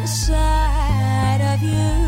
inside of you.